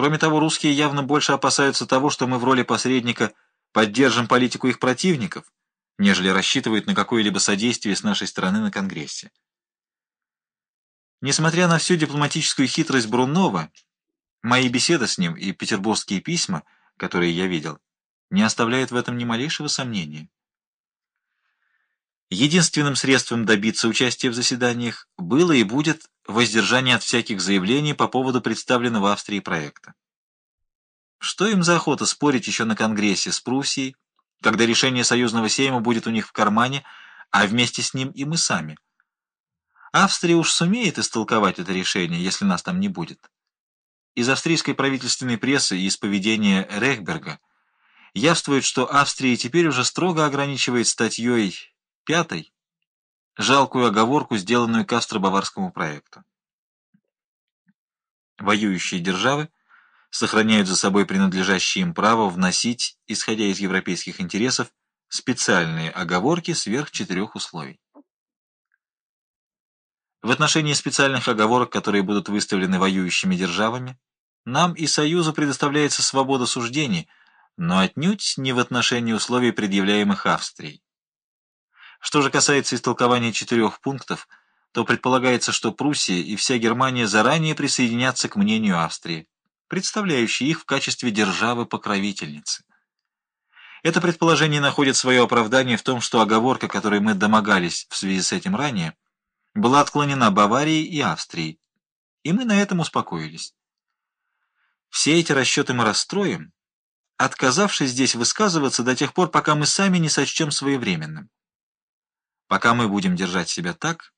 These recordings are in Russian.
Кроме того, русские явно больше опасаются того, что мы в роли посредника поддержим политику их противников, нежели рассчитывают на какое-либо содействие с нашей стороны на Конгрессе. Несмотря на всю дипломатическую хитрость Брунова, мои беседы с ним и петербургские письма, которые я видел, не оставляют в этом ни малейшего сомнения. Единственным средством добиться участия в заседаниях было и будет воздержание от всяких заявлений по поводу представленного Австрии проекта. Что им за охота спорить еще на Конгрессе с Пруссией, когда решение союзного сейма будет у них в кармане, а вместе с ним и мы сами? Австрия уж сумеет истолковать это решение, если нас там не будет. Из австрийской правительственной прессы и из поведения Рехберга явствует, что Австрия теперь уже строго ограничивает статьей Пятый — жалкую оговорку, сделанную к австро-баварскому проекту. Воюющие державы сохраняют за собой принадлежащее им право вносить, исходя из европейских интересов, специальные оговорки сверх четырех условий. В отношении специальных оговорок, которые будут выставлены воюющими державами, нам и Союзу предоставляется свобода суждений, но отнюдь не в отношении условий, предъявляемых Австрией. Что же касается истолкования четырех пунктов, то предполагается, что Пруссия и вся Германия заранее присоединятся к мнению Австрии, представляющей их в качестве державы-покровительницы. Это предположение находит свое оправдание в том, что оговорка, которой мы домогались в связи с этим ранее, была отклонена Баварией и Австрией, и мы на этом успокоились. Все эти расчеты мы расстроим, отказавшись здесь высказываться до тех пор, пока мы сами не сочтем своевременным. Пока мы будем держать себя так,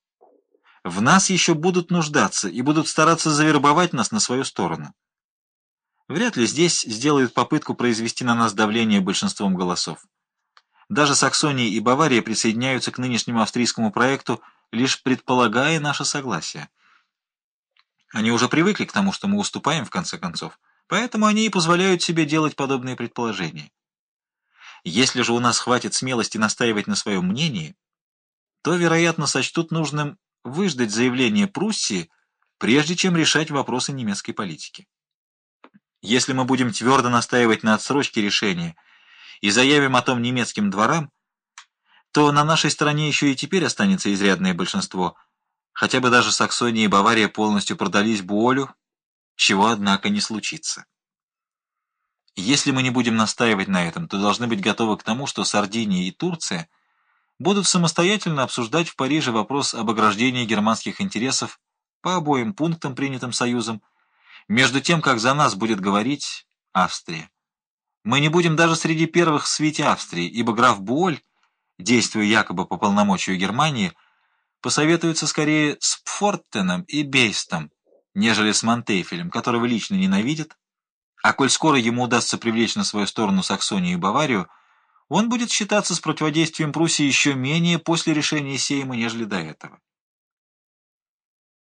в нас еще будут нуждаться и будут стараться завербовать нас на свою сторону. Вряд ли здесь сделают попытку произвести на нас давление большинством голосов. Даже Саксония и Бавария присоединяются к нынешнему австрийскому проекту, лишь предполагая наше согласие. Они уже привыкли к тому, что мы уступаем в конце концов, поэтому они и позволяют себе делать подобные предположения. Если же у нас хватит смелости настаивать на своем мнении, то, вероятно, сочтут нужным выждать заявление Пруссии, прежде чем решать вопросы немецкой политики. Если мы будем твердо настаивать на отсрочке решения и заявим о том немецким дворам, то на нашей стороне еще и теперь останется изрядное большинство, хотя бы даже Саксония и Бавария полностью продались Буолю, чего, однако, не случится. Если мы не будем настаивать на этом, то должны быть готовы к тому, что Сардиния и Турция – будут самостоятельно обсуждать в Париже вопрос об ограждении германских интересов по обоим пунктам, принятым Союзом, между тем, как за нас будет говорить Австрия. Мы не будем даже среди первых в свете Австрии, ибо граф Буоль, действуя якобы по полномочию Германии, посоветуется скорее с Пфортеном и Бейстом, нежели с Монтейфелем, которого лично ненавидит, а коль скоро ему удастся привлечь на свою сторону Саксонию и Баварию, он будет считаться с противодействием Пруссии еще менее после решения Сейма, нежели до этого.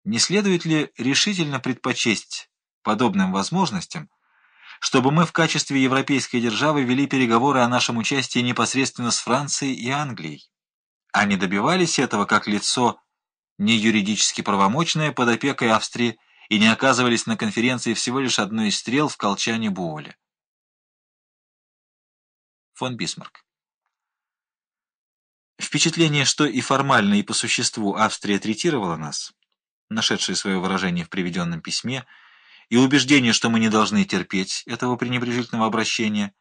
Не следует ли решительно предпочесть подобным возможностям, чтобы мы в качестве европейской державы вели переговоры о нашем участии непосредственно с Францией и Англией, а не добивались этого как лицо не юридически правомочное под опекой Австрии и не оказывались на конференции всего лишь одной из стрел в колчане Буоля фон Бисмарк. Впечатление, что и формально, и по существу Австрия третировала нас, нашедшее свое выражение в приведенном письме, и убеждение, что мы не должны терпеть этого пренебрежительного обращения –